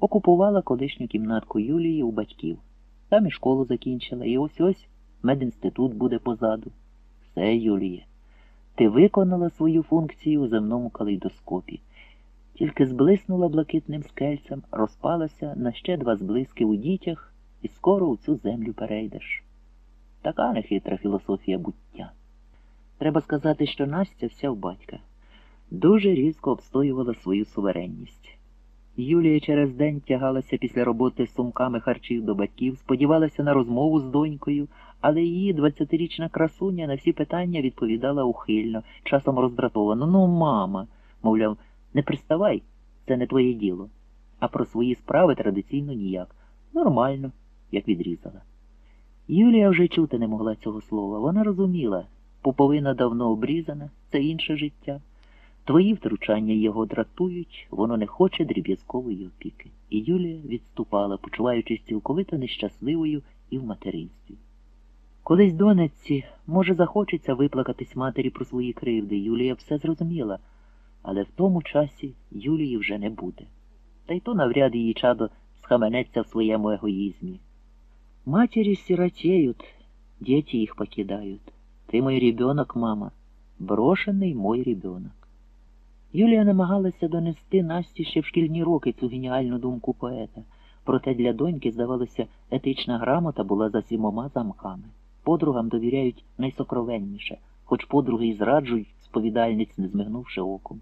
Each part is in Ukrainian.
окупувала колишню кімнатку Юлії у батьків. Там і школу закінчила, і ось ось медінститут буде позаду. Все, Юлія, ти виконала свою функцію у земному калейдоскопі. Тільки зблиснула блакитним скельцем, розпалася на ще два зблиски у дітях, і скоро у цю землю перейдеш. Така нехитра філософія буття. Треба сказати, що Настя вся в батька дуже різко обстоювала свою суверенність. Юлія через день тягалася після роботи з сумками харчів до батьків, сподівалася на розмову з донькою, але її двадцятирічна красуня на всі питання відповідала ухильно, часом роздратовано. Ну, мама, мовляв, не приставай, це не твоє діло. А про свої справи традиційно ніяк. Нормально, як відрізала. Юлія вже чути не могла цього слова. Вона розуміла, пуповина давно обрізана, це інше життя. Твої втручання його дратують, воно не хоче дріб'язкової опіки. І Юлія відступала, почуваючись цілковито нещасливою і в материнстві. Колись донечці, може, захочеться виплакатись матері про свої кривди, Юлія все зрозуміла, але в тому часі Юлії вже не буде. Та й то навряд її чадо схаменеться в своєму егоїзмі. Матери сиротеют, дети их покидают. Ты мой ребенок, мама, брошений мой ребенок. Юлія намагалася донести Насті ще в шкільні роки цю геніальну думку поета. Проте для доньки, здавалося, етична грамота була за сімома замками. Подругам довіряють найсокровенніше, хоч подруги й зраджують сповідальниць, не змигнувши оком.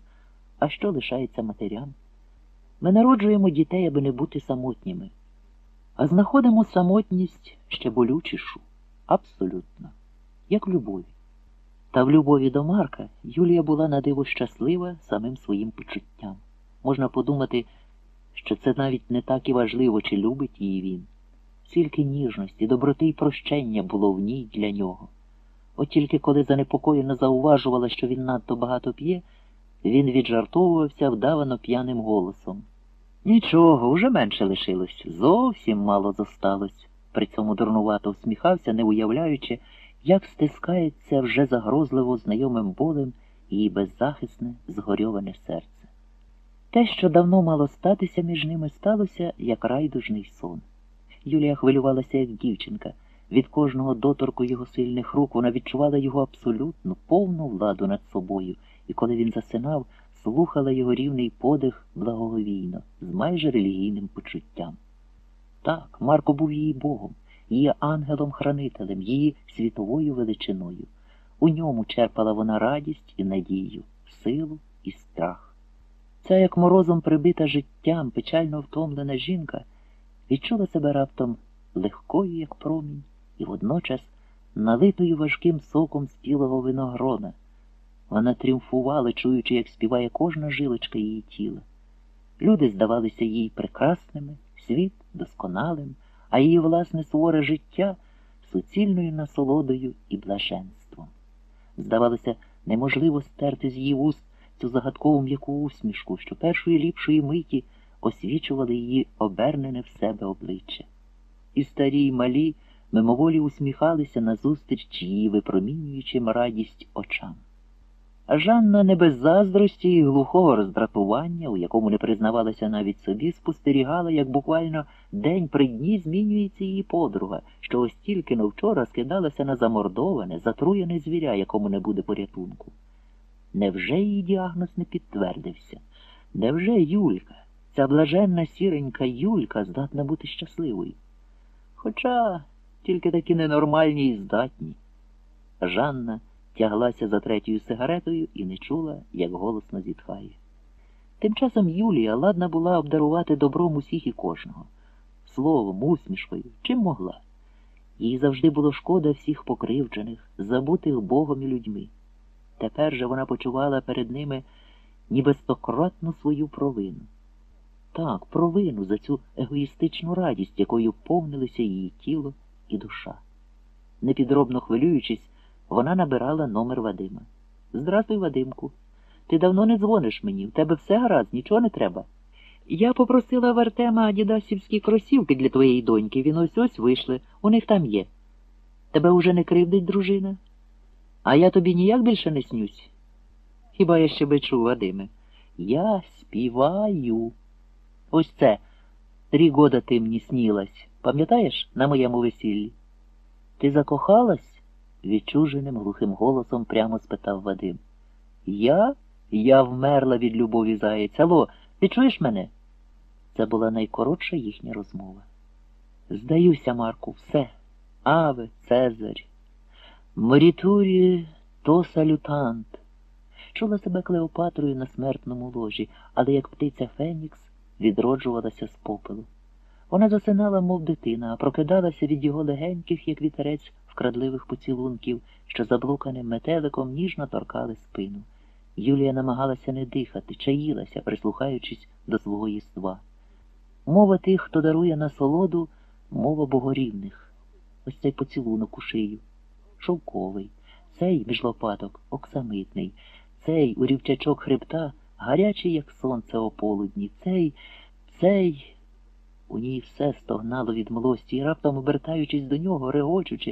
А що лишається матерям? Ми народжуємо дітей, аби не бути самотніми, а знаходимо самотність ще болючішу, абсолютно, як любові. Та в любові до Марка Юлія була на диво щаслива самим своїм почуттям. Можна подумати, що це навіть не так і важливо, чи любить її він. Скільки ніжності, доброти й прощення було в ній для нього. От тільки коли занепокоєно зауважувала, що він надто багато п'є, він віджартовувався вдавано п'яним голосом. Нічого, уже менше лишилось, зовсім мало зосталось. При цьому дурнувато всміхався, не уявляючи, як стискається вже загрозливо знайомим болем її беззахисне, згорьоване серце. Те, що давно мало статися між ними, сталося, як райдужний сон. Юлія хвилювалася, як дівчинка. Від кожного доторку його сильних рук вона відчувала його абсолютну, повну владу над собою, і коли він засинав, слухала його рівний подих благоговійно, з майже релігійним почуттям. Так, Марко був її Богом, її ангелом-хранителем, її світовою величиною. У ньому черпала вона радість і надію, силу і страх. Ця, як морозом прибита життям, печально втомлена жінка, відчула себе раптом легкою, як промінь, і водночас налитою важким соком спілого виногрона. Вона тріумфувала, чуючи, як співає кожна жилочка її тіла. Люди здавалися їй прекрасними, світ досконалим, а її власне суворе життя суцільною насолодою і блаженством. Здавалося, неможливо стерти з її вуст цю загадкову м'яку усмішку, що першої ліпшої миті освічували її обернене в себе обличчя. І старі й малі мимоволі усміхалися назустріч її випромінюючим радість очам. Жанна не без заздрості і глухого роздратування, у якому не признавалася навіть собі, спостерігала, як буквально день при дні змінюється її подруга, що ось тільки но вчора скидалася на замордоване, затруєне звіря, якому не буде порятунку. Невже її діагноз не підтвердився? Невже Юлька, ця блаженна сіренька Юлька, здатна бути щасливою? Хоча тільки такі ненормальні і здатні. Жанна тяглася за третьою сигаретою і не чула, як голосно зітхає. Тим часом Юлія ладна була обдарувати добром усіх і кожного, словом, усмішкою, чим могла. Їй завжди було шкода всіх покривджених, забутих Богом і людьми. Тепер же вона почувала перед ними ніби стократну свою провину. Так, провину за цю егоїстичну радість, якою повнилися її тіло і душа. Непідробно хвилюючись, вона набирала номер Вадима. Здравствуй, Вадимку. Ти давно не дзвониш мені, в тебе все гаразд, нічого не треба. Я попросила в Артема адідасівські кросівки для твоєї доньки, він ось ось вийшли, у них там є. Тебе уже не кривдить дружина? А я тобі ніяк більше не снюсь? Хіба я ще чув, Вадиме? Я співаю. Ось це. Три года ти мені снілась. Пам'ятаєш, на моєму весіллі? Ти закохалась? Відчуженим глухим голосом прямо спитав Вадим. Я? Я вмерла від любові заєць. Алло, ти чуєш мене? Це була найкоротша їхня розмова. Здаюся, Марку, все. Аве, Цезарь. Морітурі то салютант. Чула себе Клеопатрою на смертному ложі, але як птиця Фенікс відроджувалася з попелу. Вона засинала, мов дитина, а прокидалася від його легеньких, як вітерець, вкрадливих поцілунків, що заблуканим метеликом ніжно торкали спину. Юлія намагалася не дихати, чаїлася, прислухаючись до свого єства. Мова тих, хто дарує насолоду, мова богорівних. Ось цей поцілунок у шию, шовковий, цей між лопаток оксамитний, цей у рівчачок хребта, гарячий, як сонце о полудні, цей, цей. У ній все стогнало від млості, і раптом, обертаючись до нього, регочучи,